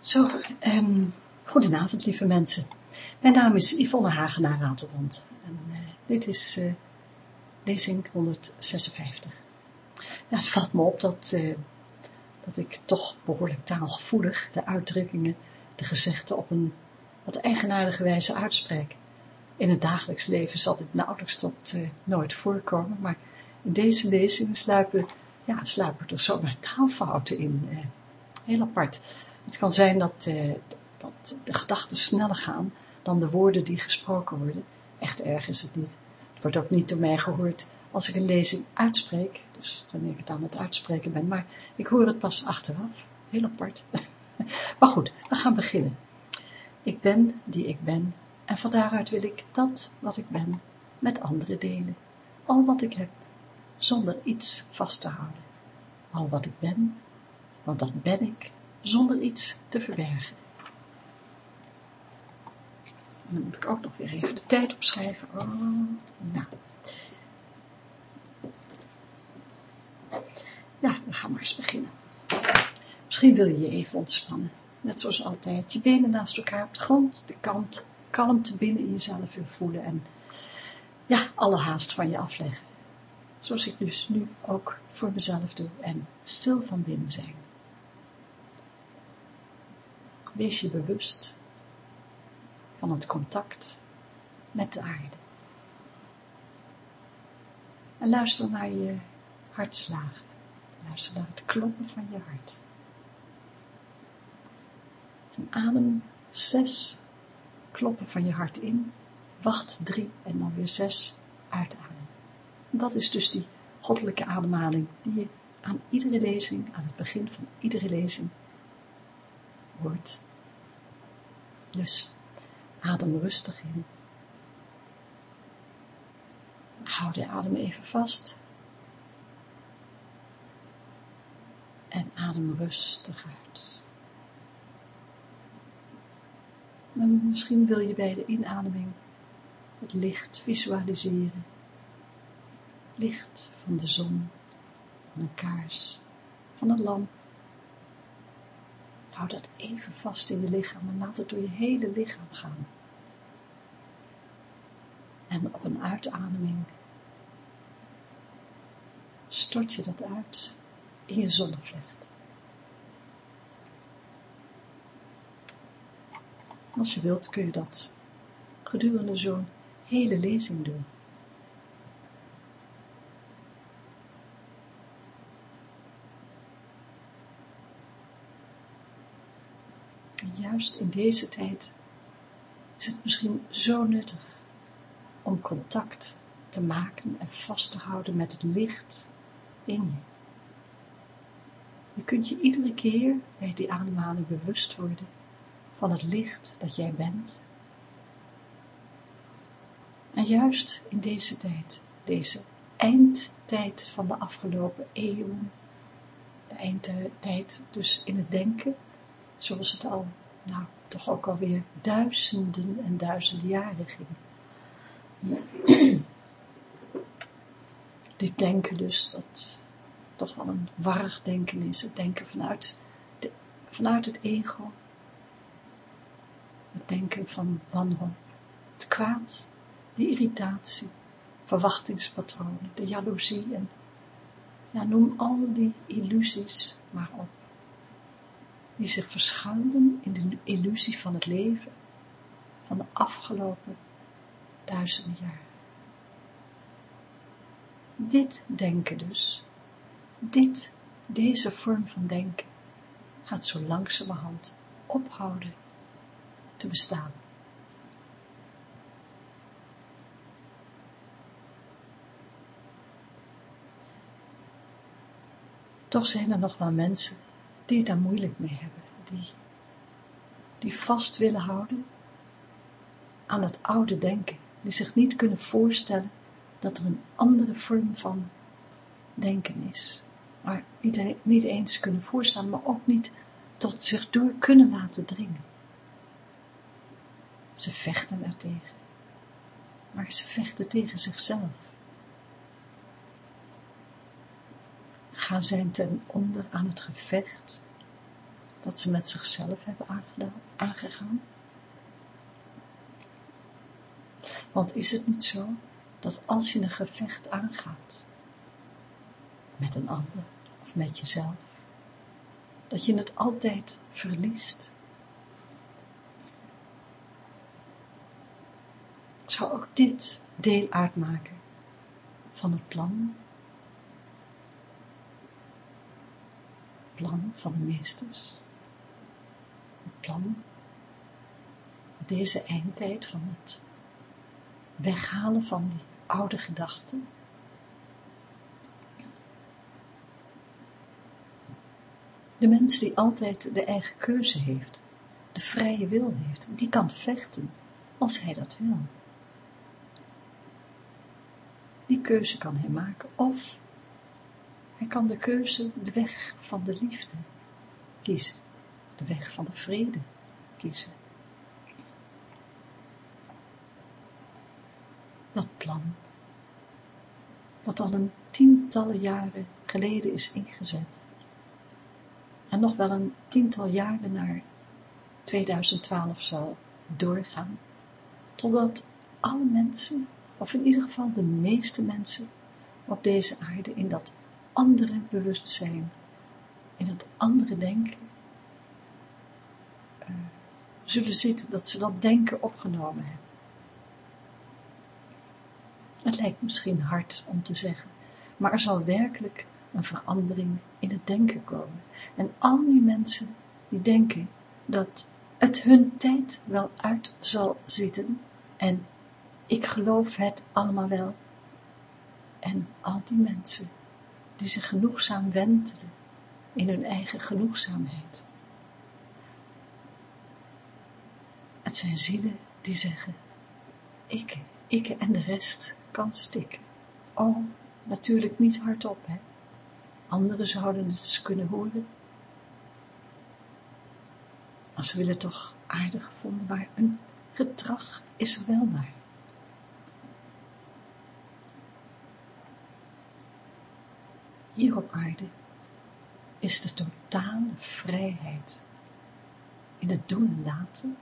Zo, um, goedenavond lieve mensen. Mijn naam is Yvonne Hagenaar Ratelbond en uh, dit is uh, lezing 156. Ja, het valt me op dat, uh, dat ik toch behoorlijk taalgevoelig de uitdrukkingen, de gezegden op een wat eigenaardige wijze uitspreek. In het dagelijks leven zal dit nauwelijks tot nooit voorkomen, maar in deze lezing sluipen, ja, sluipen er zomaar taalfouten in. heel apart. Het kan zijn dat, uh, dat de gedachten sneller gaan dan de woorden die gesproken worden. Echt erg is het niet. Het wordt ook niet door mij gehoord als ik een lezing uitspreek, dus wanneer ik het aan het uitspreken ben, maar ik hoor het pas achteraf. Heel apart. maar goed, we gaan beginnen. Ik ben die ik ben en van daaruit wil ik dat wat ik ben met anderen delen. Al wat ik heb, zonder iets vast te houden. Al wat ik ben, want dat ben ik zonder iets te verbergen. dan moet ik ook nog weer even de tijd opschrijven. Oh, nou. We gaan maar eens beginnen. Misschien wil je je even ontspannen. Net zoals altijd. Je benen naast elkaar op de grond. De kant, kalmte binnen in jezelf weer voelen. En ja, alle haast van je afleggen. Zoals ik dus nu ook voor mezelf doe. En stil van binnen zijn. Wees je bewust van het contact met de aarde. En luister naar je hartslagen. Luister naar het kloppen van je hart. En adem zes kloppen van je hart in. Wacht drie en dan weer zes uitademen. Dat is dus die goddelijke ademhaling die je aan iedere lezing, aan het begin van iedere lezing hoort. Dus adem rustig in. Hou de adem even vast. En adem rustig uit. En misschien wil je bij de inademing het licht visualiseren. Licht van de zon, van een kaars, van een lamp Hou dat even vast in je lichaam en laat het door je hele lichaam gaan. En op een uitademing stort je dat uit in je zonnevlecht. Als je wilt kun je dat gedurende zo'n hele lezing doen. In deze tijd is het misschien zo nuttig om contact te maken en vast te houden met het licht in je. Je kunt je iedere keer bij die ademhaling bewust worden van het licht dat jij bent. En juist in deze tijd, deze eindtijd van de afgelopen eeuwen, de eindtijd dus in het denken, zoals het al nou, toch ook alweer duizenden en duizenden jaren ging. Dit denken dus, dat toch wel een warrig denken is, het denken vanuit, de, vanuit het ego, het denken van wanhoop, het kwaad, de irritatie, verwachtingspatronen, de jaloezie en ja, noem al die illusies maar op die zich verschuilen in de illusie van het leven van de afgelopen duizenden jaar. Dit denken dus, dit, deze vorm van denken, gaat zo langzamerhand ophouden te bestaan. Toch zijn er nog wel mensen die het daar moeilijk mee hebben, die, die vast willen houden aan het oude denken, die zich niet kunnen voorstellen dat er een andere vorm van denken is, maar niet, niet eens kunnen voorstellen, maar ook niet tot zich door kunnen laten dringen. Ze vechten er tegen, maar ze vechten tegen zichzelf. Gaan zij ten onder aan het gevecht, dat ze met zichzelf hebben aangedaan, aangegaan? Want is het niet zo dat als je een gevecht aangaat met een ander of met jezelf, dat je het altijd verliest? Zou ook dit deel uitmaken van het plan? Plan van de meesters? Het plan deze eindtijd van het weghalen van die oude gedachten. De mens die altijd de eigen keuze heeft, de vrije wil heeft, die kan vechten als hij dat wil. Die keuze kan hij maken of hij kan de keuze, de weg van de liefde kiezen, de weg van de vrede kiezen. dat plan, wat al een tientallen jaren geleden is ingezet, en nog wel een tiental jaren naar 2012 zal doorgaan, totdat alle mensen, of in ieder geval de meeste mensen op deze aarde in dat andere bewustzijn, in dat andere denken, uh, zullen zitten, dat ze dat denken opgenomen hebben. Het lijkt misschien hard om te zeggen, maar er zal werkelijk een verandering in het denken komen. En al die mensen die denken dat het hun tijd wel uit zal zitten en ik geloof het allemaal wel. En al die mensen die zich genoegzaam wentelen in hun eigen genoegzaamheid. Het zijn zielen die zeggen, ik, ik en de rest kan stikken. Oh, natuurlijk niet hardop, hè. Anderen zouden het kunnen horen. Maar ze willen toch aardig gevonden, maar een gedrag is er wel naar. Hier op aarde is de totale vrijheid in het doen en laten,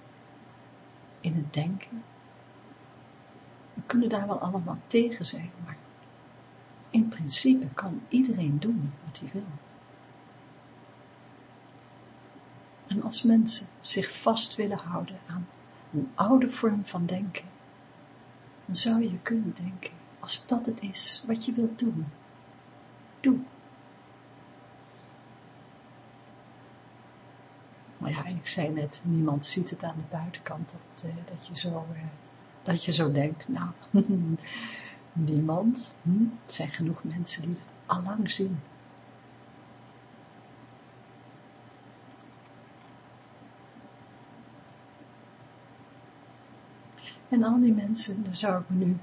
in het denken, we kunnen daar wel allemaal tegen zijn, maar in principe kan iedereen doen wat hij wil. En als mensen zich vast willen houden aan een oude vorm van denken, dan zou je kunnen denken, als dat het is wat je wilt doen, doe. Maar ja, ik zei net, niemand ziet het aan de buitenkant, dat, uh, dat je zo... Uh, dat je zo denkt, nou, niemand, hm, het zijn genoeg mensen die het allang zien. En al die mensen, daar zou ik me nu,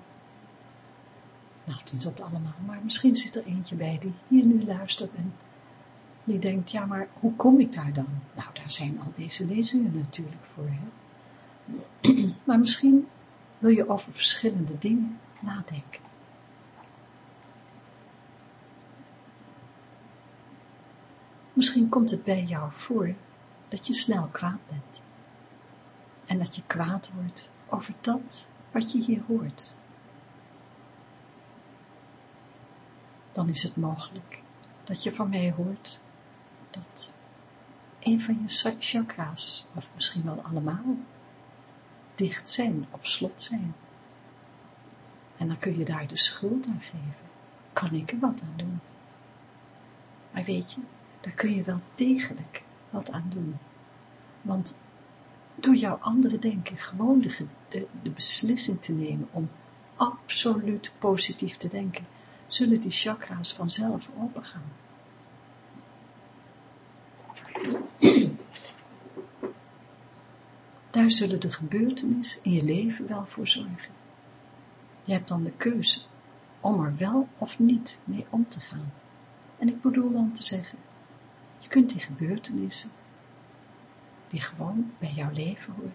nou niet op allemaal, maar misschien zit er eentje bij die hier nu luistert en die denkt, ja maar hoe kom ik daar dan? Nou daar zijn al deze lezingen natuurlijk voor, hè. maar misschien wil je over verschillende dingen nadenken. Misschien komt het bij jou voor dat je snel kwaad bent en dat je kwaad wordt over dat wat je hier hoort. Dan is het mogelijk dat je van mij hoort dat een van je chakra's, of misschien wel allemaal, dicht zijn, op slot zijn. En dan kun je daar de schuld aan geven. Kan ik er wat aan doen? Maar weet je, daar kun je wel degelijk wat aan doen. Want door jouw andere denken gewoon de, de beslissing te nemen om absoluut positief te denken, zullen die chakra's vanzelf opengaan. Daar zullen de gebeurtenissen in je leven wel voor zorgen. Je hebt dan de keuze om er wel of niet mee om te gaan. En ik bedoel dan te zeggen, je kunt die gebeurtenissen, die gewoon bij jouw leven horen,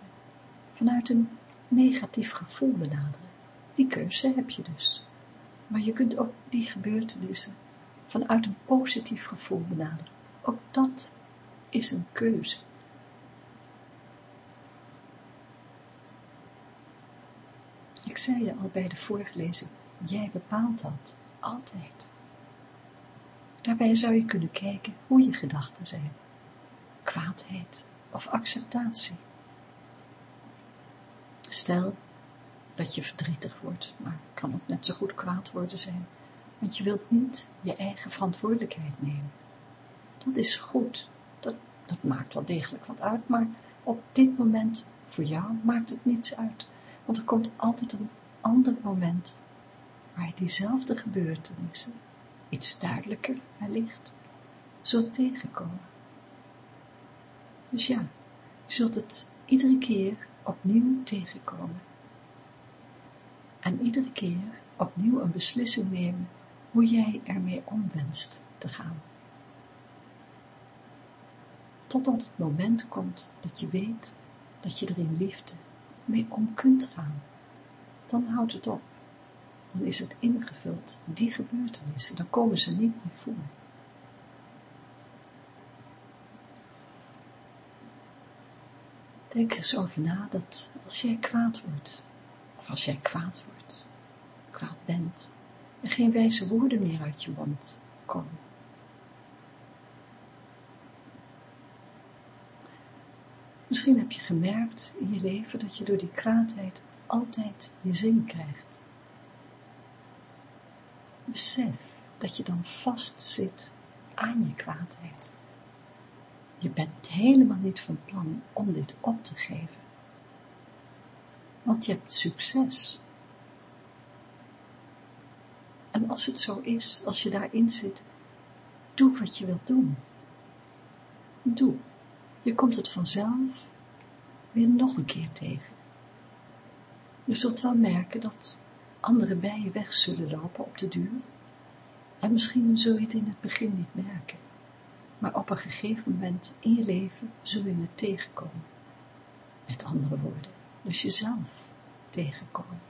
vanuit een negatief gevoel benaderen. Die keuze heb je dus. Maar je kunt ook die gebeurtenissen vanuit een positief gevoel benaderen. Ook dat is een keuze. Ik zei je al bij de vorige lezing, jij bepaalt dat, altijd. Daarbij zou je kunnen kijken hoe je gedachten zijn. Kwaadheid of acceptatie. Stel dat je verdrietig wordt, maar kan ook net zo goed kwaad worden zijn, want je wilt niet je eigen verantwoordelijkheid nemen. Dat is goed, dat, dat maakt wel degelijk wat uit, maar op dit moment voor jou maakt het niets uit, want er komt altijd een ander moment waar diezelfde gebeurtenissen, iets duidelijker wellicht, zult tegenkomen. Dus ja, je zult het iedere keer opnieuw tegenkomen. En iedere keer opnieuw een beslissing nemen hoe jij ermee om wenst te gaan. Totdat het moment komt dat je weet dat je er in liefde mee om kunt gaan. Dan houdt het op. Dan is het ingevuld, die gebeurtenissen, dan komen ze niet meer voor. Denk er eens over na dat als jij kwaad wordt, als jij kwaad wordt, kwaad bent, er geen wijze woorden meer uit je mond komen. Misschien heb je gemerkt in je leven dat je door die kwaadheid altijd je zin krijgt. Besef dat je dan vastzit aan je kwaadheid. Je bent helemaal niet van plan om dit op te geven. Want je hebt succes. En als het zo is, als je daarin zit, doe wat je wilt doen. Doe. Je komt het vanzelf weer nog een keer tegen. Je zult wel merken dat andere bijen weg zullen lopen op de duur. En misschien zul je het in het begin niet merken maar op een gegeven moment in je leven zul je het tegenkomen. Met andere woorden, dus jezelf tegenkomen.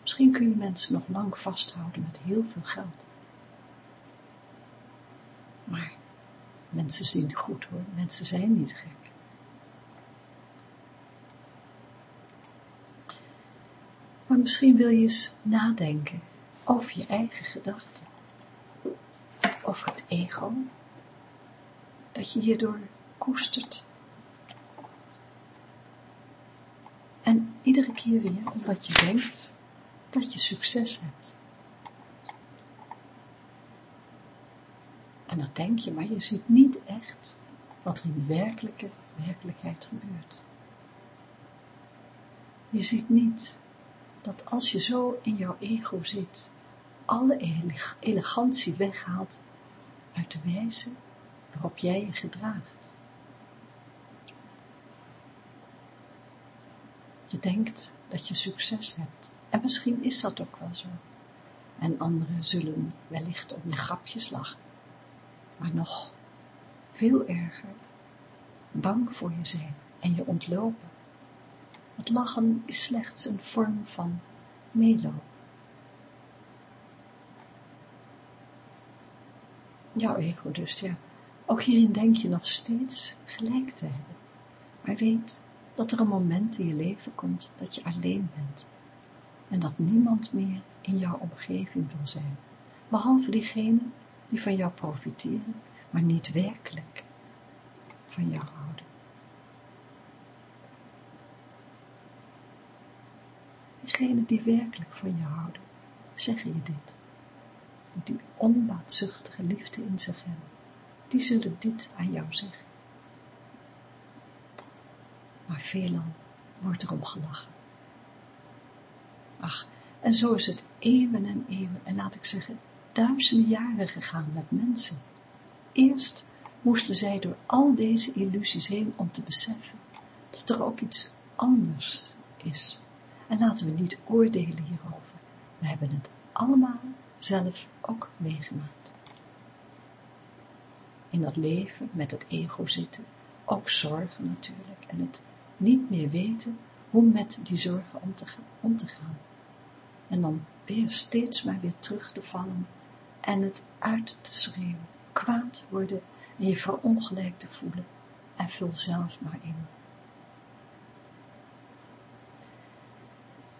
Misschien kun je mensen nog lang vasthouden met heel veel geld. Maar mensen zien goed hoor, mensen zijn niet gek. Maar misschien wil je eens nadenken over je eigen gedachten. Over het ego, dat je hierdoor koestert. En iedere keer weer, omdat je denkt dat je succes hebt. En dat denk je, maar je ziet niet echt wat er in de werkelijke werkelijkheid gebeurt. Je ziet niet dat als je zo in jouw ego zit, alle elegantie weghaalt uit de wijze waarop jij je gedraagt. Je denkt dat je succes hebt en misschien is dat ook wel zo. En anderen zullen wellicht om je grapjes lachen, maar nog veel erger, bang voor je zijn en je ontlopen. Het lachen is slechts een vorm van meelopen. Jouw ego dus, ja. Ook hierin denk je nog steeds gelijk te hebben. Maar weet dat er een moment in je leven komt dat je alleen bent. En dat niemand meer in jouw omgeving wil zijn. Behalve diegenen die van jou profiteren, maar niet werkelijk van jou houden. Diegenen die werkelijk van je houden, zeggen je dit. Die onbaatzuchtige liefde in zich hebben die zullen dit aan jou zeggen. Maar veelal wordt erom gelachen. Ach, en zo is het eeuwen en eeuwen, en laat ik zeggen, duizenden jaren gegaan met mensen. Eerst moesten zij door al deze illusies heen om te beseffen dat er ook iets anders is. En laten we niet oordelen hierover. We hebben het allemaal zelf ook meegemaakt in dat leven met het ego zitten, ook zorgen natuurlijk, en het niet meer weten hoe met die zorgen om te, om te gaan. En dan weer steeds maar weer terug te vallen en het uit te schreeuwen, kwaad worden en je verongelijk te voelen, en vul zelf maar in.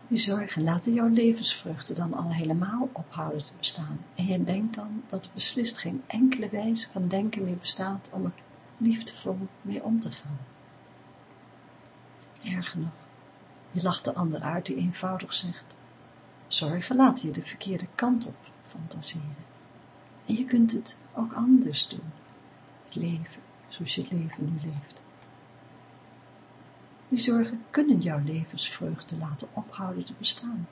Die zorgen laten jouw levensvruchten dan al helemaal ophouden te bestaan. En je denkt dan dat er beslist geen enkele wijze van denken meer bestaat om er liefdevol mee om te gaan. Erger nog, je lacht de ander uit die eenvoudig zegt, zorgen laten je de verkeerde kant op fantaseren. En je kunt het ook anders doen, het leven zoals je het leven nu leeft. Die zorgen kunnen jouw levensvreugde laten ophouden te bestaan.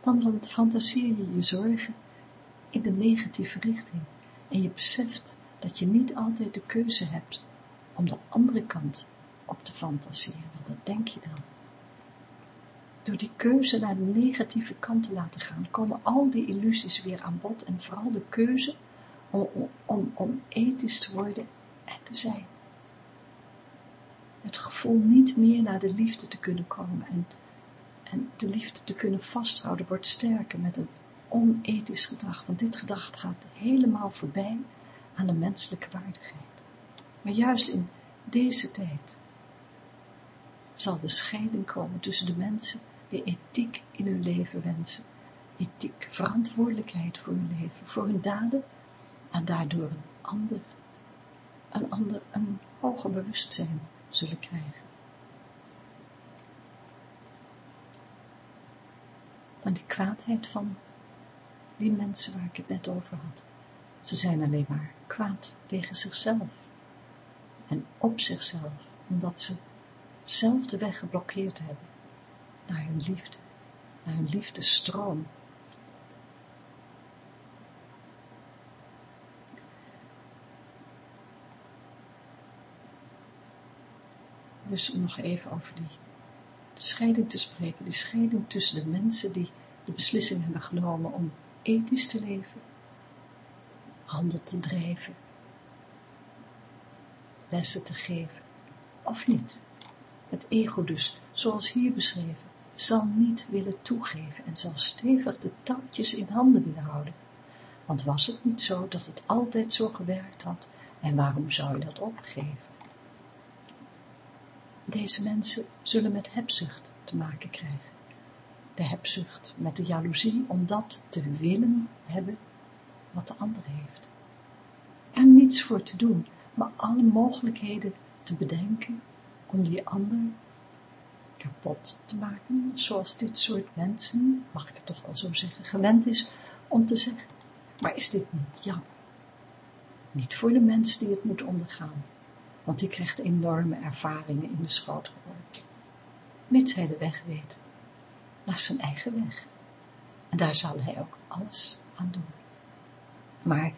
Dan fantaseer je je zorgen in de negatieve richting en je beseft dat je niet altijd de keuze hebt om de andere kant op te fantaseren, want dat denk je dan. Door die keuze naar de negatieve kant te laten gaan, komen al die illusies weer aan bod en vooral de keuze om, om, om ethisch te worden en te zijn het gevoel niet meer naar de liefde te kunnen komen en, en de liefde te kunnen vasthouden wordt sterker met een onethisch gedrag, want dit gedrag gaat helemaal voorbij aan de menselijke waardigheid. Maar juist in deze tijd zal de scheiding komen tussen de mensen die ethiek in hun leven wensen, ethiek, verantwoordelijkheid voor hun leven, voor hun daden. En daardoor een ander, een ander, een hoger bewustzijn zullen krijgen. Maar die kwaadheid van die mensen waar ik het net over had, ze zijn alleen maar kwaad tegen zichzelf. En op zichzelf, omdat ze zelf de weg geblokkeerd hebben. Naar hun liefde, naar hun liefdestroom, dus om nog even over die scheiding te spreken, die scheiding tussen de mensen die de beslissing hebben genomen om ethisch te leven, handel te drijven, lessen te geven, of niet. Het ego dus, zoals hier beschreven, zal niet willen toegeven en zal stevig de touwtjes in handen willen houden. Want was het niet zo dat het altijd zo gewerkt had, en waarom zou je dat opgeven? Deze mensen zullen met hebzucht te maken krijgen. De hebzucht met de jaloezie om dat te willen hebben wat de ander heeft. Er niets voor te doen, maar alle mogelijkheden te bedenken om die ander kapot te maken, zoals dit soort mensen, mag ik het toch wel zo zeggen, gewend is om te zeggen. Maar is dit niet jammer? Niet voor de mens die het moet ondergaan, want die krijgt enorme ervaringen in de schoot. Mits hij de weg weet, naar zijn eigen weg. En daar zal hij ook alles aan doen. Maar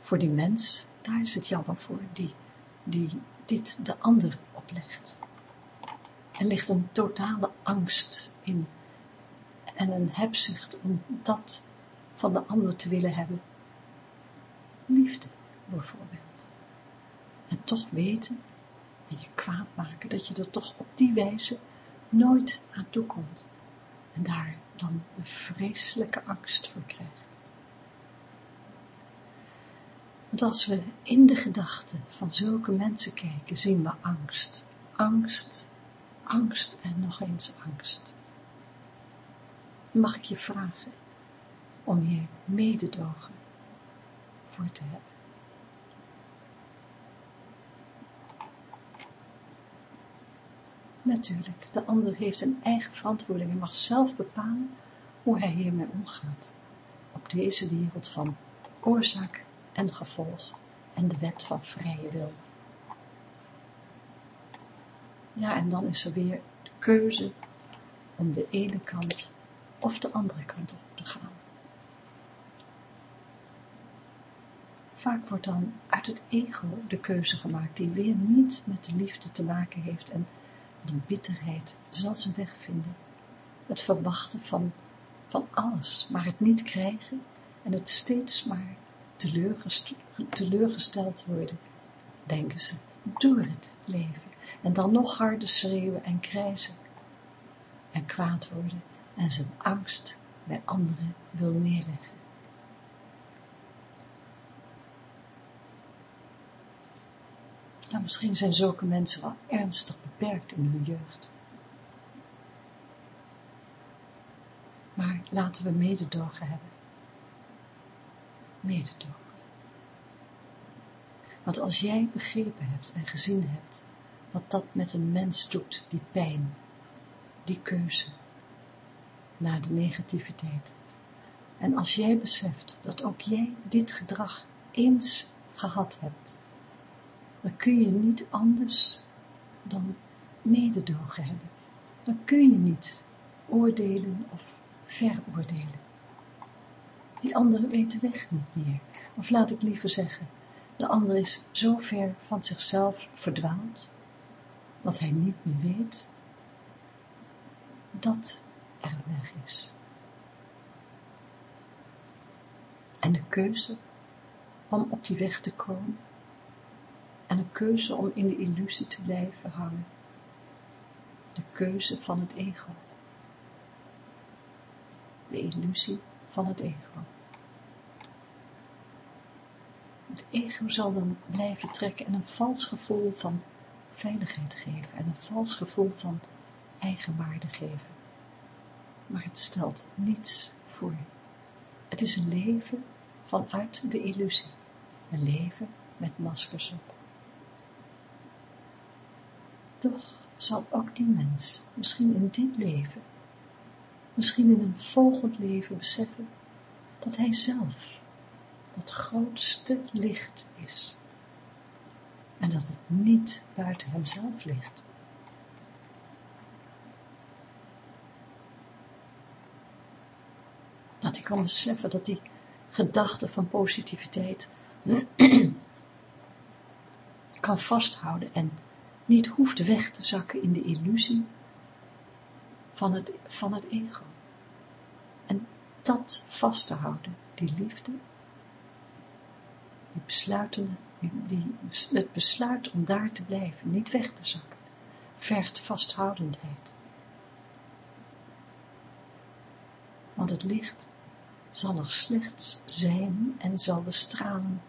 voor die mens, daar is het jammer voor, die, die dit de ander oplegt. Er ligt een totale angst in en een hebzucht om dat van de ander te willen hebben. Liefde, bijvoorbeeld en toch weten en je kwaad maken dat je er toch op die wijze nooit aan toe komt en daar dan de vreselijke angst voor krijgt. Want als we in de gedachten van zulke mensen kijken, zien we angst, angst, angst en nog eens angst. Mag ik je vragen om hier mededogen voor te hebben? Natuurlijk, de ander heeft een eigen verantwoording en mag zelf bepalen hoe hij hiermee omgaat. Op deze wereld van oorzaak en gevolg en de wet van vrije wil. Ja, en dan is er weer de keuze om de ene kant of de andere kant op te gaan. Vaak wordt dan uit het ego de keuze gemaakt die weer niet met de liefde te maken heeft en de bitterheid zal zijn weg vinden. Het verwachten van, van alles, maar het niet krijgen en het steeds maar teleurgesteld worden, denken ze, door het leven. En dan nog harder schreeuwen en krijzen en kwaad worden en zijn angst bij anderen wil neerleggen. Nou, misschien zijn zulke mensen wel ernstig beperkt in hun jeugd. Maar laten we mededogen hebben. Mededogen. Want als jij begrepen hebt en gezien hebt wat dat met een mens doet, die pijn, die keuze naar de negativiteit. En als jij beseft dat ook jij dit gedrag eens gehad hebt, dan kun je niet anders dan mededogen hebben. Dan kun je niet oordelen of veroordelen. Die andere weet de weg niet meer. Of laat ik liever zeggen, de ander is zo ver van zichzelf verdwaald, dat hij niet meer weet dat er een weg is. En de keuze om op die weg te komen, en een keuze om in de illusie te blijven hangen, de keuze van het ego. De illusie van het ego. Het ego zal dan blijven trekken en een vals gevoel van veiligheid geven en een vals gevoel van eigenwaarde geven. Maar het stelt niets voor. Het is een leven vanuit de illusie. Een leven met maskers op. Toch zal ook die mens, misschien in dit leven, misschien in een volgend leven beseffen, dat hij zelf dat grootste licht is. En dat het niet buiten hemzelf ligt. Dat hij kan beseffen dat die gedachte van positiviteit kan vasthouden en niet hoeft weg te zakken in de illusie van het, van het ego. En dat vast te houden, die liefde, die besluiten, die, het besluit om daar te blijven, niet weg te zakken, vergt vasthoudendheid. Want het licht zal er slechts zijn en zal de stralen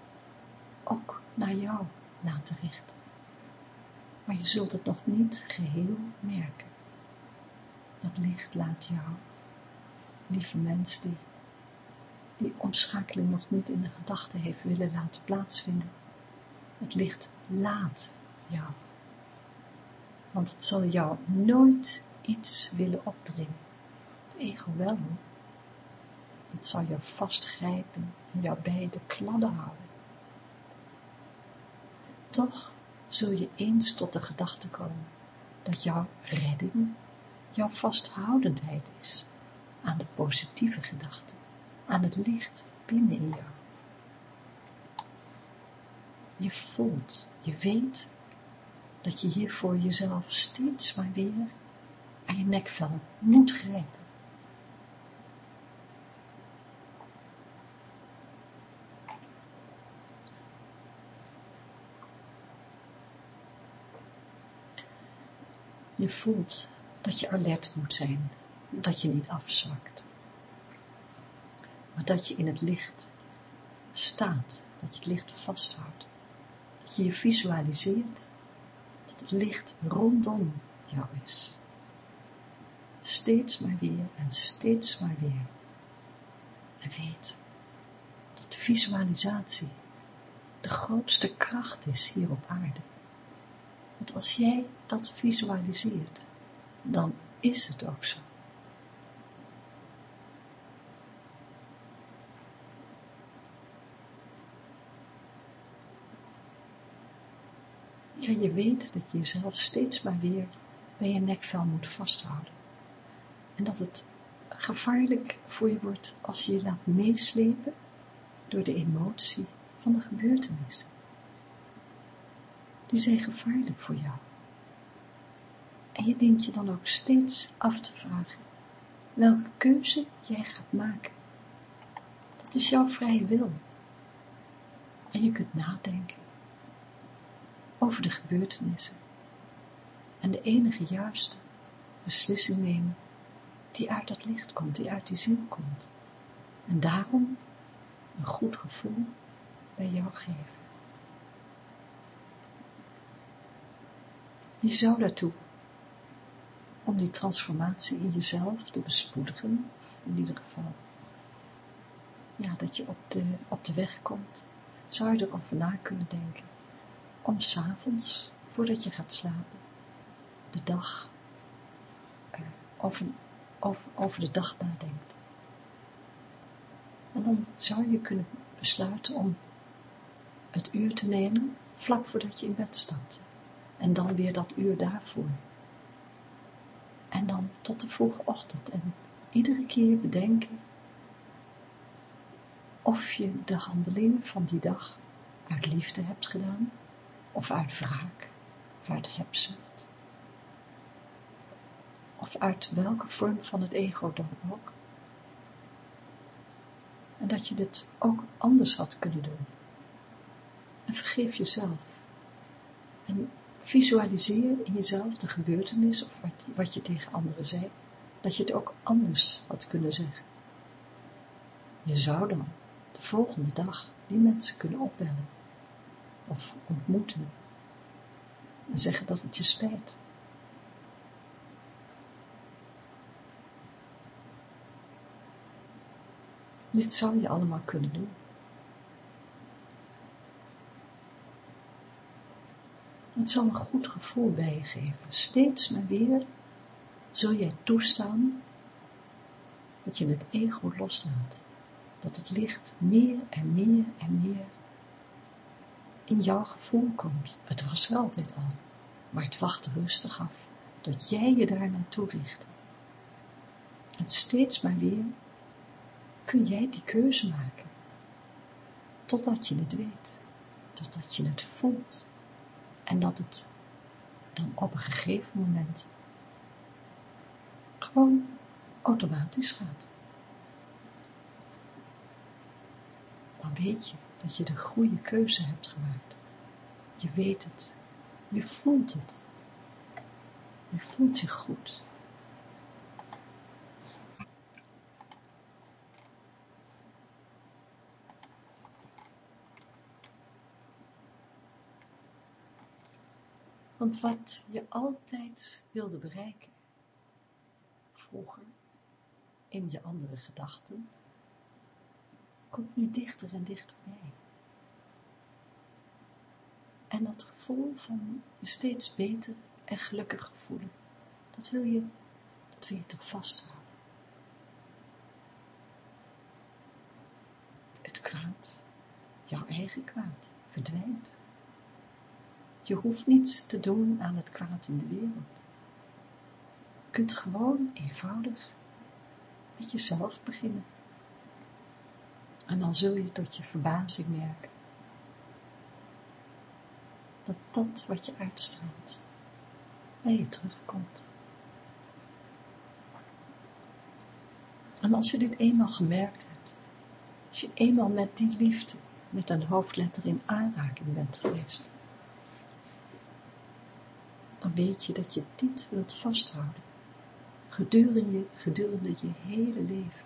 ook naar jou laten richten. Maar je zult het nog niet geheel merken. Dat licht laat jou, lieve mens die die omschakeling nog niet in de gedachte heeft willen laten plaatsvinden. Het licht laat jou. Want het zal jou nooit iets willen opdringen. Het ego wel hoor. Het zal jou vastgrijpen en jou bij de kladden houden. Toch zul je eens tot de gedachte komen dat jouw redding, jouw vasthoudendheid is aan de positieve gedachte aan het licht binnen in jou. Je voelt, je weet dat je hier voor jezelf steeds maar weer aan je nekvel moet grijpen. Je voelt dat je alert moet zijn, dat je niet afzwakt dat je in het licht staat, dat je het licht vasthoudt, dat je je visualiseert dat het licht rondom jou is. Steeds maar weer en steeds maar weer. En weet dat de visualisatie de grootste kracht is hier op aarde. Dat als jij dat visualiseert, dan is het ook zo. Ja, je weet dat je jezelf steeds maar weer bij je nekvel moet vasthouden. En dat het gevaarlijk voor je wordt als je je laat meeslepen door de emotie van de gebeurtenissen. Die zijn gevaarlijk voor jou. En je dient je dan ook steeds af te vragen welke keuze jij gaat maken. Dat is jouw vrije wil. En je kunt nadenken over de gebeurtenissen en de enige juiste beslissing nemen die uit dat licht komt, die uit die ziel komt. En daarom een goed gevoel bij jou geven. Je zou daartoe, om die transformatie in jezelf te bespoedigen, in ieder geval, ja, dat je op de, op de weg komt, zou je erover na kunnen denken, om s'avonds, voordat je gaat slapen, de dag, uh, over, over, over de dag nadenkt. En dan zou je kunnen besluiten om het uur te nemen, vlak voordat je in bed stapt. En dan weer dat uur daarvoor. En dan tot de vroege ochtend. En iedere keer bedenken of je de handelingen van die dag uit liefde hebt gedaan, of uit wraak, of uit hebzucht, of uit welke vorm van het ego dan ook. En dat je dit ook anders had kunnen doen. En vergeef jezelf. En visualiseer in jezelf de gebeurtenis of wat, wat je tegen anderen zei, dat je het ook anders had kunnen zeggen. Je zou dan de volgende dag die mensen kunnen opbellen of ontmoeten en zeggen dat het je spijt. Dit zou je allemaal kunnen doen. Het zal een goed gevoel bij je geven. Steeds maar weer zul jij toestaan dat je het ego loslaat. Dat het licht meer en meer en meer in jouw gevoel komt. Het was er altijd al, maar het wacht rustig af, dat jij je daar naartoe richt. En steeds maar weer kun jij die keuze maken, totdat je het weet, totdat je het voelt, en dat het dan op een gegeven moment gewoon automatisch gaat. Dan weet je dat je de goede keuze hebt gemaakt. Je weet het. Je voelt het. Je voelt je goed. Want wat je altijd wilde bereiken, vroeger, in je andere gedachten, komt nu dichter en dichterbij. En dat gevoel van je steeds beter en gelukkiger voelen, dat wil je, dat wil je toch vasthouden. Het kwaad, jouw eigen kwaad, verdwijnt. Je hoeft niets te doen aan het kwaad in de wereld. Je kunt gewoon eenvoudig met jezelf beginnen. En dan zul je tot je verbazing merken dat dat wat je uitstraalt bij je terugkomt. En als je dit eenmaal gemerkt hebt, als je eenmaal met die liefde, met een hoofdletter in aanraking bent geweest, dan weet je dat je dit wilt vasthouden, gedurende gedurende je hele leven.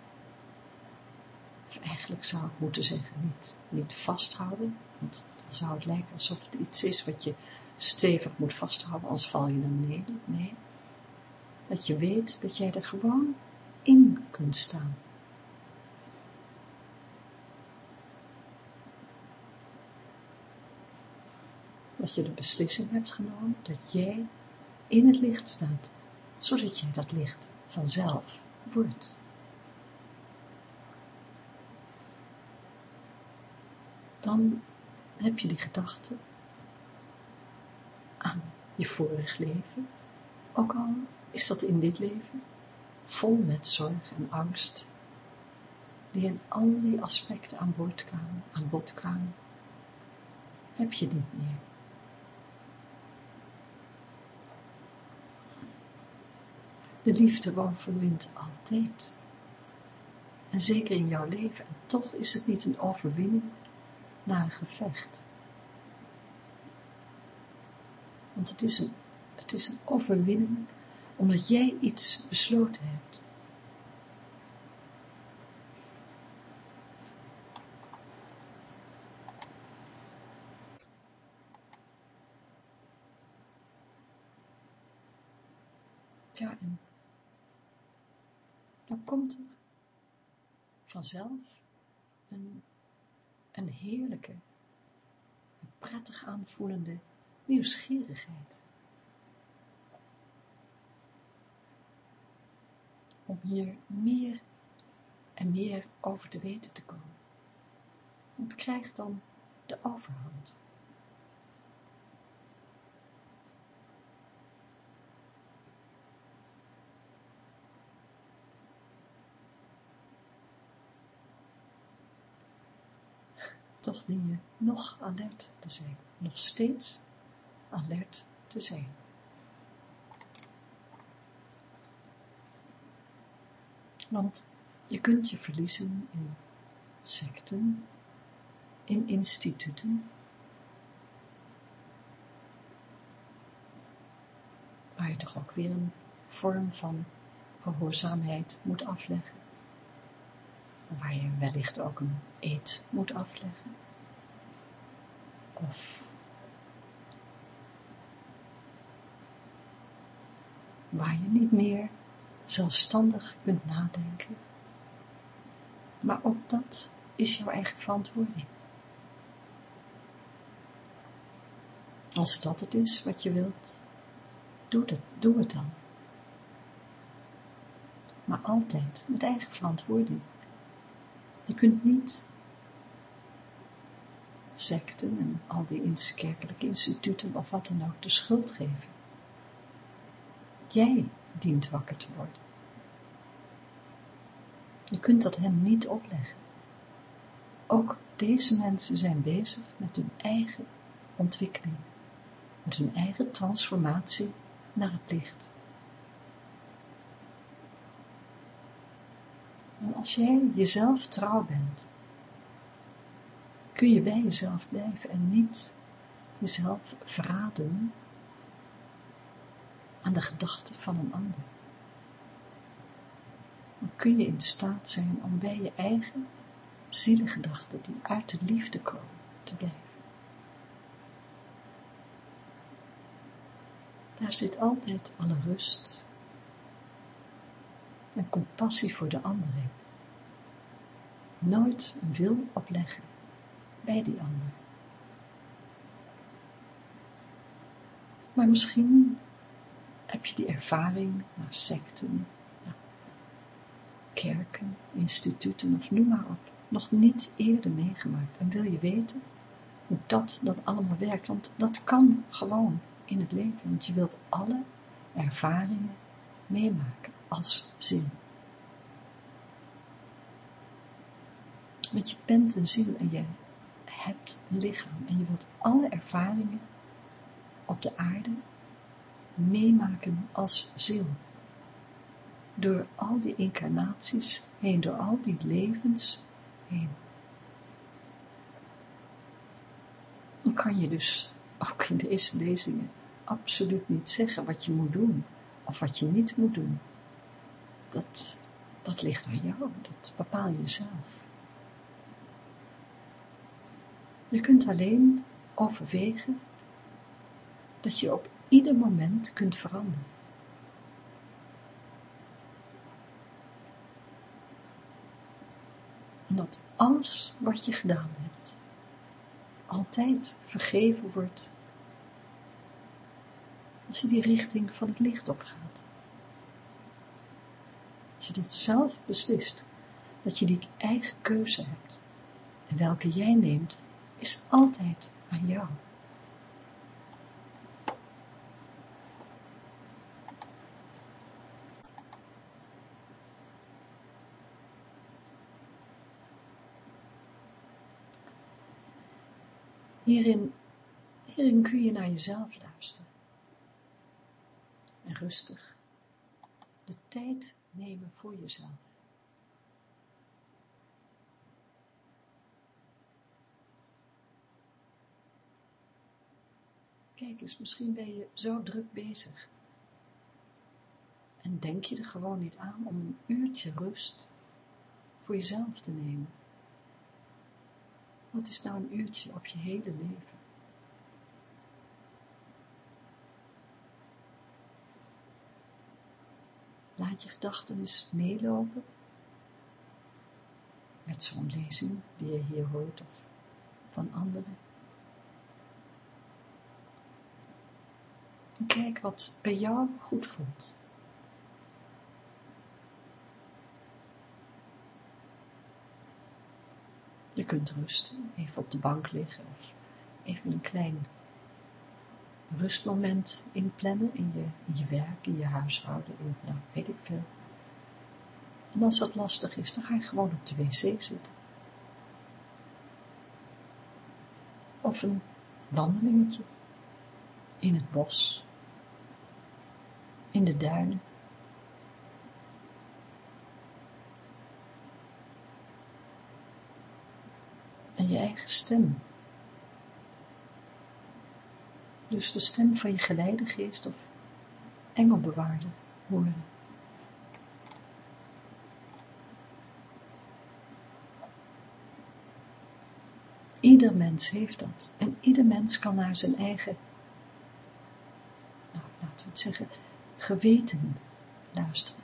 Of eigenlijk zou ik moeten zeggen, niet, niet vasthouden, want dan zou het lijken alsof het iets is wat je stevig moet vasthouden, anders val je dan neer. Nee, dat je weet dat jij er gewoon in kunt staan. dat je de beslissing hebt genomen dat jij in het licht staat, zodat jij dat licht vanzelf wordt. Dan heb je die gedachte aan je vorig leven, ook al is dat in dit leven, vol met zorg en angst, die in al die aspecten aan boord kwamen, bod kwamen, heb je niet meer. De liefde overwint altijd. En zeker in jouw leven. En toch is het niet een overwinning na een gevecht. Want het is een, het is een overwinning omdat jij iets besloten hebt. Ja, en dan komt er vanzelf een, een heerlijke, een prettig aanvoelende nieuwsgierigheid. Om hier meer en meer over te weten te komen. Het krijgt dan de overhand. Toch dien je nog alert te zijn, nog steeds alert te zijn. Want je kunt je verliezen in secten, in instituten, waar je toch ook weer een vorm van gehoorzaamheid moet afleggen waar je wellicht ook een eet moet afleggen. Of waar je niet meer zelfstandig kunt nadenken. Maar ook dat is jouw eigen verantwoording. Als dat het is wat je wilt, doe het, doe het dan. Maar altijd met eigen verantwoording. Je kunt niet secten en al die kerkelijke instituten of wat dan ook de schuld geven. Jij dient wakker te worden. Je kunt dat hen niet opleggen. Ook deze mensen zijn bezig met hun eigen ontwikkeling, met hun eigen transformatie naar het licht. Als jij jezelf trouw bent, kun je bij jezelf blijven en niet jezelf verraden aan de gedachten van een ander. Dan kun je in staat zijn om bij je eigen zielengedachten die uit de liefde komen te blijven. Daar zit altijd alle rust en compassie voor de ander in nooit wil opleggen bij die ander. Maar misschien heb je die ervaring naar secten, naar kerken, instituten of noem maar op, nog niet eerder meegemaakt. En wil je weten hoe dat dan allemaal werkt, want dat kan gewoon in het leven, want je wilt alle ervaringen meemaken als zin. Want je bent een ziel en je hebt lichaam en je wilt alle ervaringen op de aarde meemaken als ziel. Door al die incarnaties heen, door al die levens heen. Dan kan je dus ook in deze lezingen absoluut niet zeggen wat je moet doen of wat je niet moet doen. Dat, dat ligt aan jou, dat bepaal je zelf. Je kunt alleen overwegen dat je op ieder moment kunt veranderen. En dat alles wat je gedaan hebt, altijd vergeven wordt als je die richting van het licht opgaat. Als je dit zelf beslist, dat je die eigen keuze hebt en welke jij neemt, is altijd aan jou. Hierin, hierin kun je naar jezelf luisteren. En rustig de tijd nemen voor jezelf. Kijk eens, misschien ben je zo druk bezig. En denk je er gewoon niet aan om een uurtje rust voor jezelf te nemen. Wat is nou een uurtje op je hele leven? Laat je gedachten eens meelopen met zo'n lezing die je hier hoort of van anderen. Kijk wat bij jou goed voelt. Je kunt rusten, even op de bank liggen of even een klein rustmoment inplannen in je, in je werk, in je huishouden, in, nou, weet ik veel. En als dat lastig is, dan ga je gewoon op de wc zitten. Of een wandelingetje in het bos, in de duinen. En je eigen stem dus de stem van je geleidegeest of engelbewaarder horen. Ieder mens heeft dat. En ieder mens kan naar zijn eigen, nou, laten we het zeggen, geweten luisteren.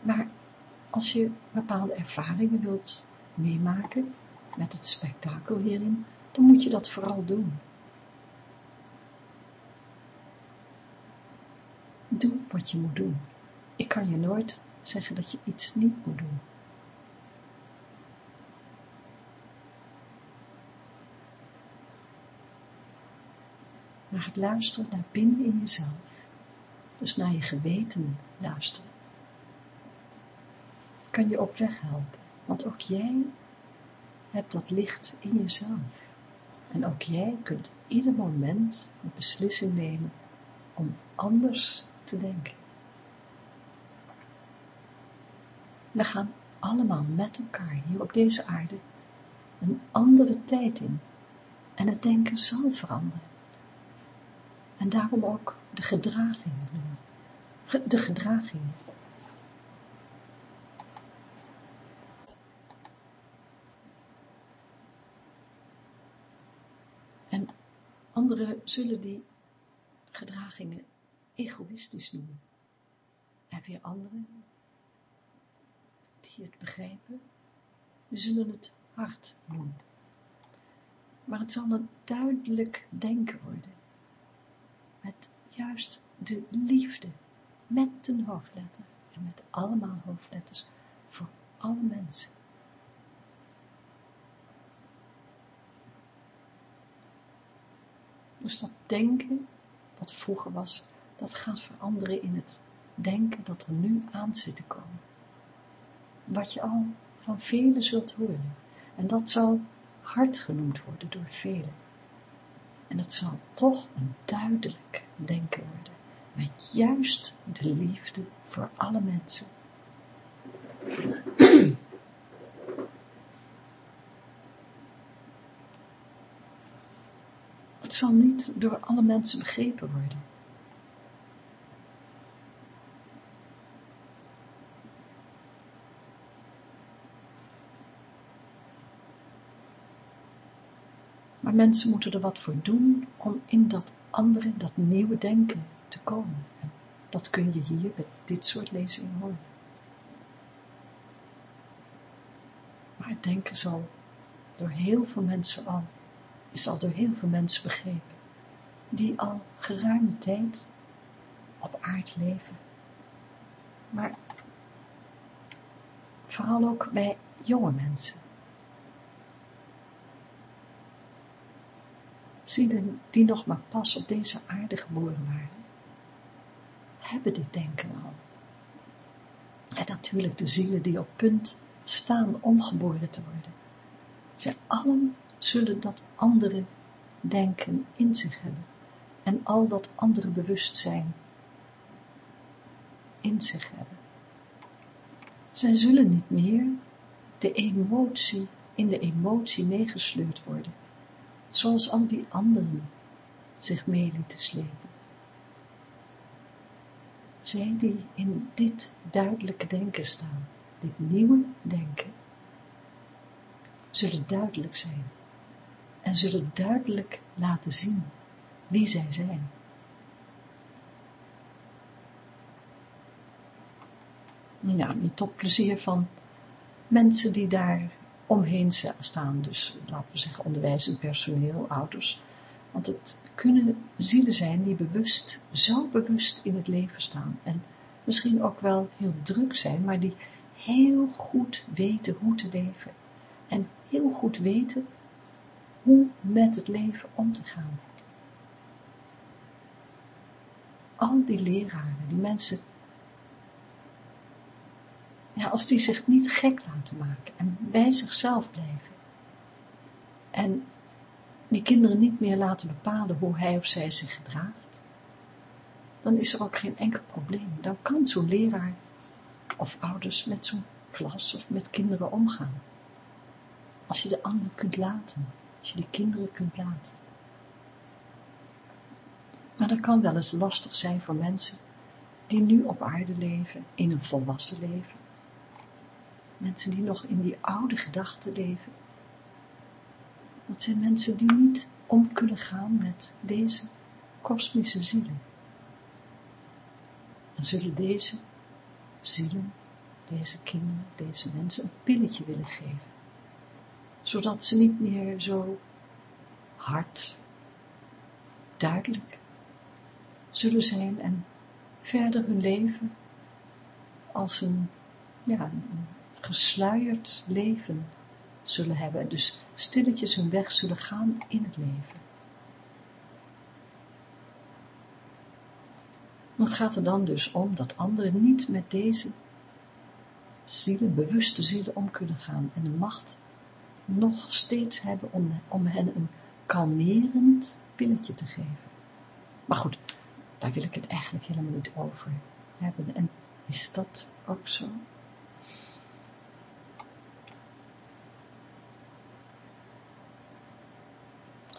Maar als je bepaalde ervaringen wilt meemaken met het spektakel hierin, dan moet je dat vooral doen. Doe wat je moet doen. Ik kan je nooit zeggen dat je iets niet moet doen. Maar het luisteren naar binnen in jezelf, dus naar je geweten luisteren, kan je op weg helpen. Want ook jij hebt dat licht in jezelf. En ook jij kunt ieder moment een beslissing nemen om anders te denken. We gaan allemaal met elkaar hier op deze aarde een andere tijd in. En het denken zal veranderen. En daarom ook de gedragingen noemen. De gedragingen. Anderen zullen die gedragingen egoïstisch noemen. En weer anderen, die het begrijpen, zullen het hard noemen. Maar het zal een duidelijk denken worden. Met juist de liefde, met een hoofdletter en met allemaal hoofdletters voor alle mensen. Dus dat denken, wat vroeger was, dat gaat veranderen in het denken dat er nu aan zit te komen. Wat je al van velen zult horen. En dat zal hard genoemd worden door velen. En het zal toch een duidelijk denken worden. Met juist de liefde voor alle mensen. Het zal niet door alle mensen begrepen worden. Mensen moeten er wat voor doen om in dat andere, dat nieuwe denken te komen. En dat kun je hier bij dit soort lezingen horen. Maar het denken zal door heel veel mensen al is al door heel veel mensen begrepen, die al geruime tijd op aard leven. Maar vooral ook bij jonge mensen. Zielen die nog maar pas op deze aarde geboren waren, hebben dit denken al. En natuurlijk de zielen die op punt staan om geboren te worden. Zij allen zullen dat andere denken in zich hebben en al dat andere bewustzijn in zich hebben. Zij zullen niet meer de emotie, in de emotie meegesleurd worden, zoals al die anderen zich mee lieten slepen. Zij die in dit duidelijke denken staan, dit nieuwe denken, zullen duidelijk zijn en zullen duidelijk laten zien wie zij zijn. Nou, niet tot plezier van mensen die daar omheen staan, dus laten we zeggen onderwijzend personeel, ouders, want het kunnen zielen zijn die bewust, zo bewust in het leven staan. En misschien ook wel heel druk zijn, maar die heel goed weten hoe te leven. En heel goed weten hoe met het leven om te gaan. Al die leraren, die mensen, als die zich niet gek laten maken en bij zichzelf blijven en die kinderen niet meer laten bepalen hoe hij of zij zich gedraagt, dan is er ook geen enkel probleem. Dan kan zo'n leraar of ouders met zo'n klas of met kinderen omgaan. Als je de anderen kunt laten, als je de kinderen kunt laten. Maar dat kan wel eens lastig zijn voor mensen die nu op aarde leven, in een volwassen leven. Mensen die nog in die oude gedachten leven. Dat zijn mensen die niet om kunnen gaan met deze kosmische zielen. En zullen deze zielen, deze kinderen, deze mensen een pilletje willen geven. Zodat ze niet meer zo hard, duidelijk zullen zijn en verder hun leven als een, ja, een gesluierd leven zullen hebben. Dus stilletjes hun weg zullen gaan in het leven. Het gaat er dan dus om dat anderen niet met deze zielen, bewuste zielen om kunnen gaan en de macht nog steeds hebben om, om hen een kalmerend pilletje te geven. Maar goed, daar wil ik het eigenlijk helemaal niet over hebben. En is dat ook zo?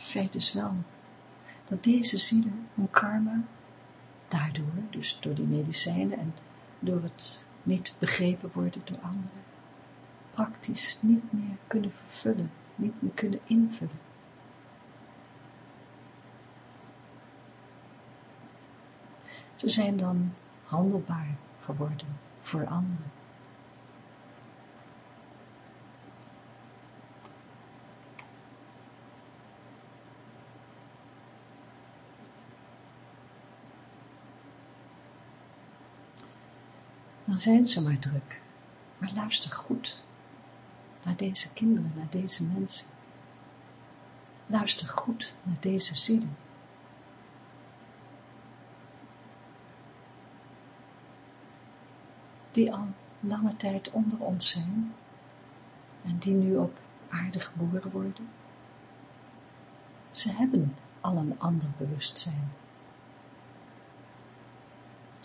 Feit is wel dat deze zielen hun karma daardoor, dus door die medicijnen en door het niet begrepen worden door anderen, praktisch niet meer kunnen vervullen, niet meer kunnen invullen. Ze zijn dan handelbaar geworden voor anderen. Dan zijn ze maar druk. Maar luister goed naar deze kinderen, naar deze mensen. Luister goed naar deze zielen. Die al lange tijd onder ons zijn en die nu op aarde geboren worden. Ze hebben al een ander bewustzijn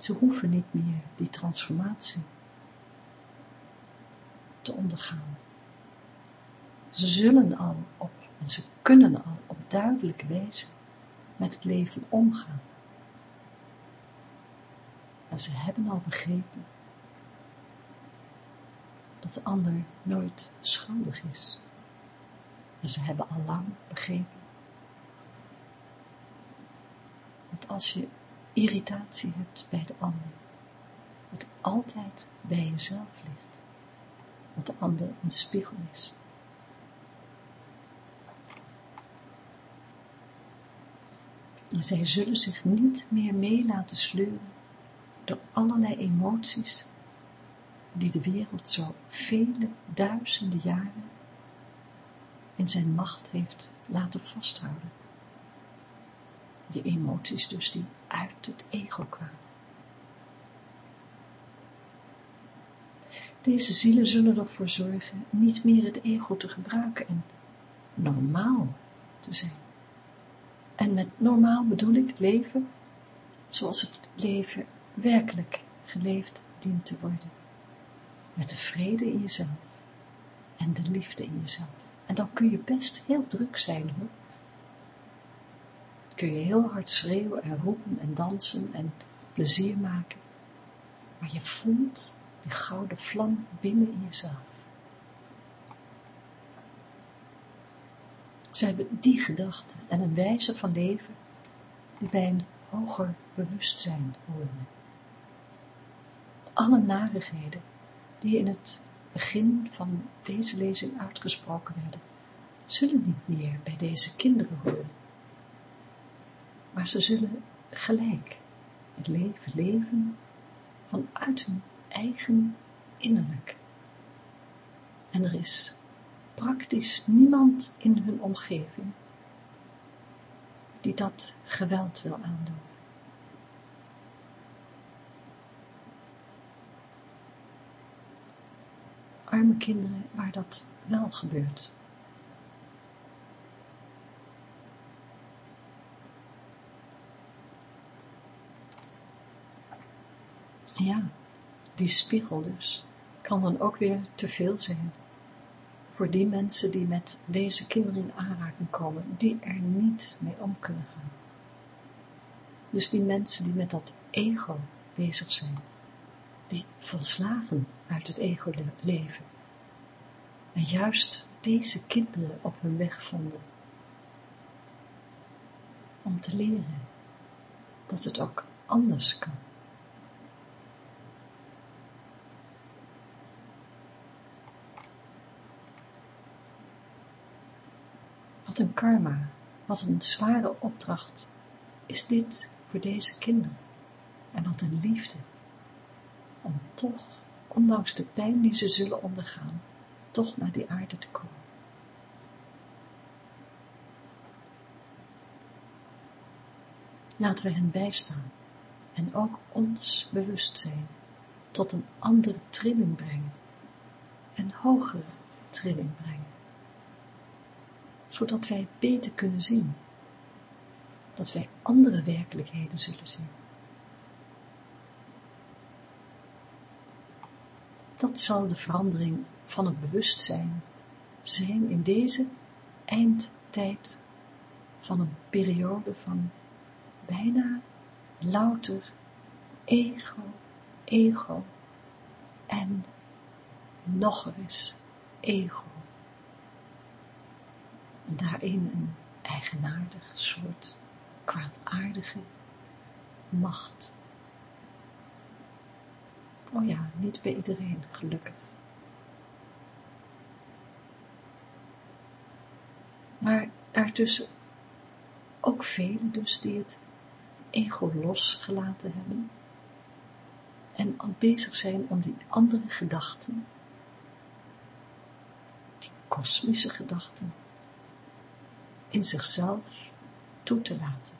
ze hoeven niet meer die transformatie te ondergaan. Ze zullen al op, en ze kunnen al op duidelijke wijze met het leven omgaan. En ze hebben al begrepen dat de ander nooit schuldig is. En ze hebben al lang begrepen dat als je irritatie hebt bij de ander, het altijd bij jezelf ligt, dat de ander een spiegel is. Zij zullen zich niet meer mee laten sleuren door allerlei emoties die de wereld zo vele duizenden jaren in zijn macht heeft laten vasthouden die emoties dus die uit het ego kwamen. Deze zielen zullen ervoor zorgen niet meer het ego te gebruiken en normaal te zijn. En met normaal bedoel ik het leven zoals het leven werkelijk geleefd dient te worden. Met de vrede in jezelf en de liefde in jezelf. En dan kun je best heel druk zijn hoor kun je heel hard schreeuwen en roepen en dansen en plezier maken. Maar je voelt die gouden vlam binnen in jezelf. Ze hebben die gedachte en een wijze van leven die bij een hoger bewustzijn horen. Alle narigheden die in het begin van deze lezing uitgesproken werden, zullen niet meer bij deze kinderen horen, maar ze zullen gelijk het leven leven vanuit hun eigen innerlijk. En er is praktisch niemand in hun omgeving die dat geweld wil aandoen. Arme kinderen waar dat wel gebeurt. Ja, die spiegel dus kan dan ook weer te veel zijn voor die mensen die met deze kinderen in aanraking komen, die er niet mee om kunnen gaan. Dus die mensen die met dat ego bezig zijn, die volslagen uit het ego leven. En juist deze kinderen op hun weg vonden. Om te leren dat het ook anders kan. Wat een karma, wat een zware opdracht is dit voor deze kinderen. En wat een liefde, om toch, ondanks de pijn die ze zullen ondergaan, toch naar die aarde te komen. Laten we hen bijstaan en ook ons bewustzijn tot een andere trilling brengen, een hogere trilling brengen zodat wij beter kunnen zien, dat wij andere werkelijkheden zullen zien. Dat zal de verandering van het bewustzijn zijn in deze eindtijd van een periode van bijna louter ego, ego en nog eens ego daarin een eigenaardig soort kwaadaardige macht. Oh ja, niet bij iedereen, gelukkig. Maar daartussen ook velen dus die het ego losgelaten hebben en al bezig zijn om die andere gedachten, die kosmische gedachten, in zichzelf toe te laten.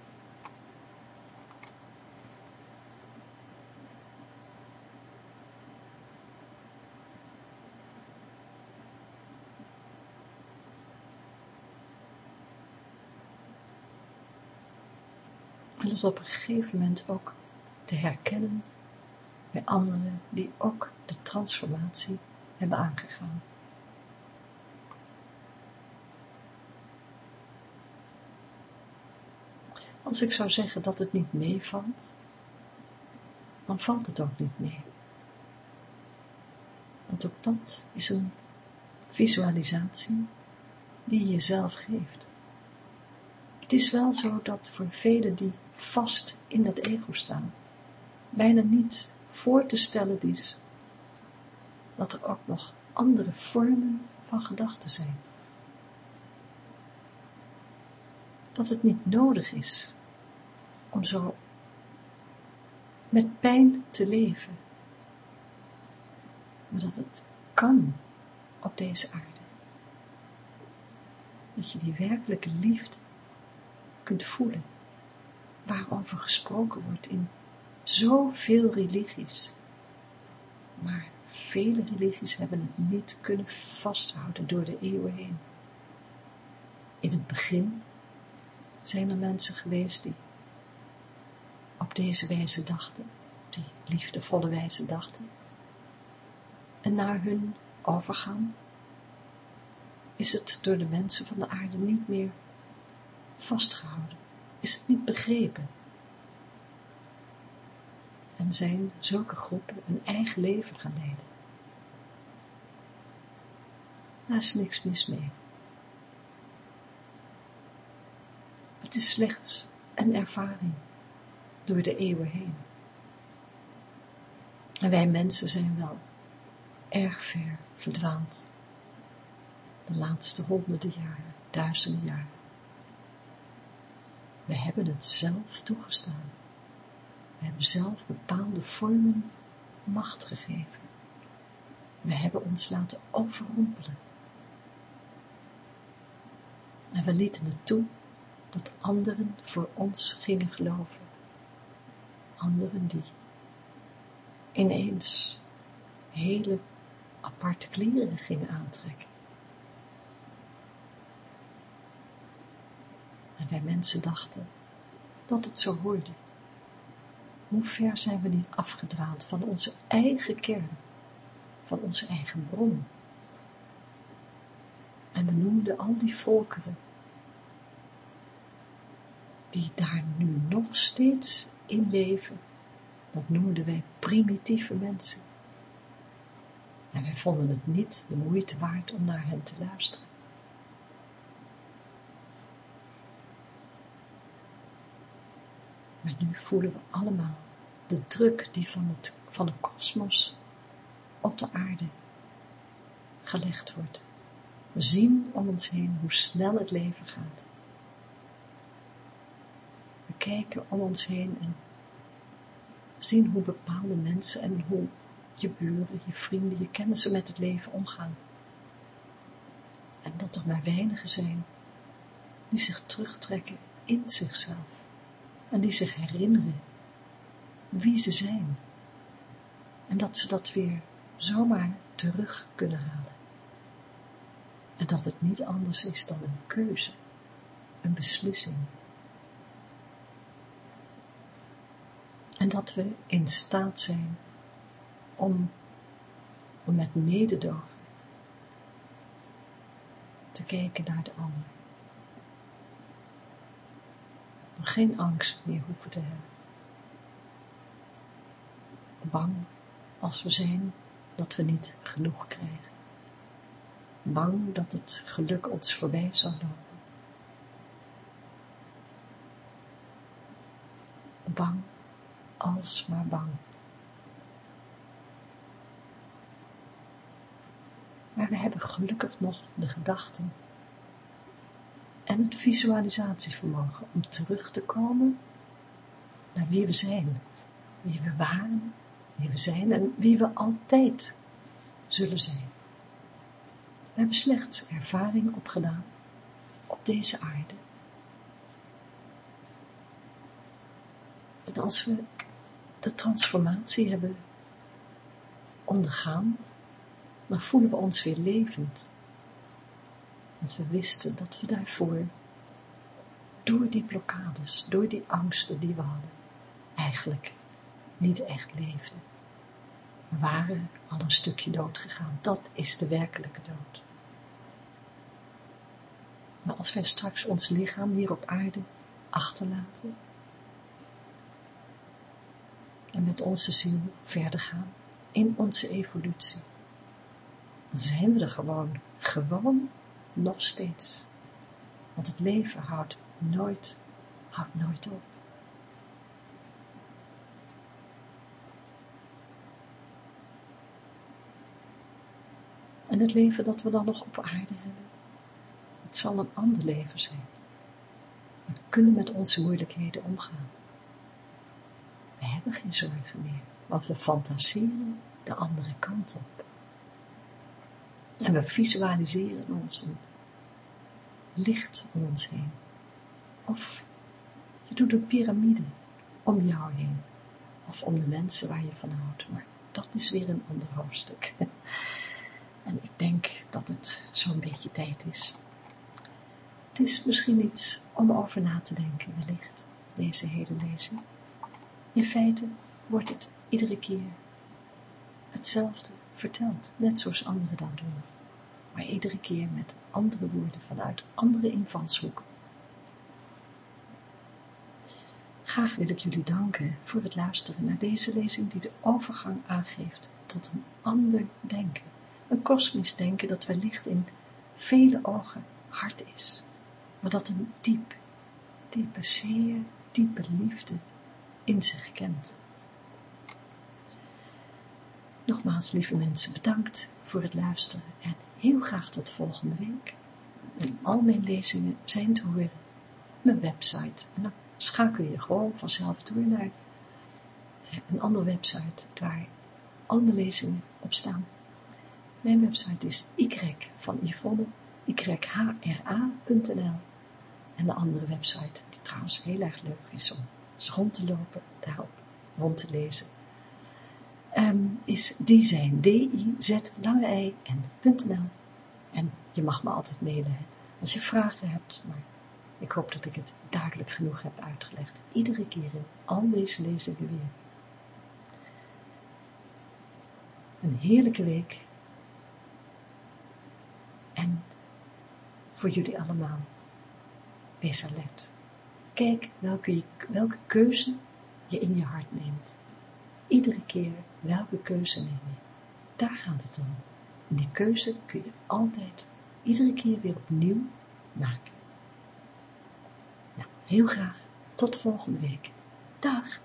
En dus op een gegeven moment ook te herkennen bij anderen die ook de transformatie hebben aangegaan. Als ik zou zeggen dat het niet meevalt, dan valt het ook niet mee. Want ook dat is een visualisatie die je jezelf geeft. Het is wel zo dat voor velen die vast in dat ego staan, bijna niet voor te stellen is dat er ook nog andere vormen van gedachten zijn. Dat het niet nodig is om zo met pijn te leven. Maar dat het kan op deze aarde. Dat je die werkelijke liefde kunt voelen, waarover gesproken wordt in zoveel religies. Maar vele religies hebben het niet kunnen vasthouden door de eeuwen heen. In het begin zijn er mensen geweest die op deze wijze dachten, die liefdevolle wijze dachten. En na hun overgang is het door de mensen van de aarde niet meer vastgehouden, is het niet begrepen. En zijn zulke groepen een eigen leven gaan leiden. Daar is niks mis mee. het is slechts een ervaring door de eeuwen heen. En wij mensen zijn wel erg ver verdwaald. De laatste honderden jaren, duizenden jaren. We hebben het zelf toegestaan. We hebben zelf bepaalde vormen macht gegeven. We hebben ons laten overrompelen. En we lieten het toe dat anderen voor ons gingen geloven. Anderen die ineens hele aparte kleren gingen aantrekken. En wij mensen dachten dat het zo hoorde. Hoe ver zijn we niet afgedwaald van onze eigen kern, van onze eigen bron. En we noemden al die volkeren, die daar nu nog steeds in leven, dat noemden wij primitieve mensen. En wij vonden het niet de moeite waard om naar hen te luisteren. Maar nu voelen we allemaal de druk die van, het, van de kosmos op de aarde gelegd wordt. We zien om ons heen hoe snel het leven gaat. Kijken om ons heen en zien hoe bepaalde mensen en hoe je buren, je vrienden, je kennissen met het leven omgaan. En dat er maar weinigen zijn die zich terugtrekken in zichzelf en die zich herinneren wie ze zijn en dat ze dat weer zomaar terug kunnen halen. En dat het niet anders is dan een keuze, een beslissing. En dat we in staat zijn om, om met mededogen te kijken naar de ander. Geen angst meer hoeven te hebben. Bang als we zijn dat we niet genoeg krijgen. Bang dat het geluk ons voorbij zal lopen. Bang, alsmaar bang. Maar we hebben gelukkig nog de gedachten en het visualisatievermogen om terug te komen naar wie we zijn, wie we waren, wie we zijn en wie we altijd zullen zijn. We hebben slechts ervaring opgedaan op deze aarde. En als we de transformatie hebben ondergaan, dan voelen we ons weer levend. Want we wisten dat we daarvoor, door die blokkades, door die angsten die we hadden, eigenlijk niet echt leefden. We waren al een stukje dood gegaan. Dat is de werkelijke dood. Maar als wij straks ons lichaam hier op aarde achterlaten en met onze ziel verder gaan in onze evolutie, dan zijn we er gewoon, gewoon nog steeds. Want het leven houdt nooit, houdt nooit op. En het leven dat we dan nog op aarde hebben, het zal een ander leven zijn. We kunnen met onze moeilijkheden omgaan. We hebben geen zorgen meer, want we fantaseren de andere kant op. En we visualiseren ons een licht om ons heen. Of je doet een piramide om jou heen. Of om de mensen waar je van houdt. Maar dat is weer een ander hoofdstuk. En ik denk dat het zo'n beetje tijd is. Het is misschien iets om over na te denken, wellicht, deze hele lezing. In feite wordt het iedere keer hetzelfde verteld, net zoals anderen dat doen. Maar iedere keer met andere woorden vanuit andere invalshoeken. Graag wil ik jullie danken voor het luisteren naar deze lezing die de overgang aangeeft tot een ander denken. Een kosmisch denken dat wellicht in vele ogen hard is, maar dat een diep, diepe, zeer diepe liefde in zich kent. Nogmaals, lieve mensen, bedankt voor het luisteren en heel graag tot volgende week. En al mijn lezingen zijn te horen op mijn website. En dan schakel je gewoon vanzelf door naar een andere website waar al mijn lezingen op staan. Mijn website is y van Yvonne, yhra.nl en de andere website, die trouwens heel erg leuk is om rond te lopen, daarop rond te lezen, um, is die zijn d-i-z lange i n.nl en je mag me altijd mailen als je vragen hebt, maar ik hoop dat ik het duidelijk genoeg heb uitgelegd, iedere keer in al deze lezingen weer. Een heerlijke week en voor jullie allemaal, wees alert. Kijk welke, welke keuze je in je hart neemt. Iedere keer welke keuze neem je. Daar gaat het om. En die keuze kun je altijd, iedere keer weer opnieuw maken. Nou, heel graag. Tot volgende week. Dag.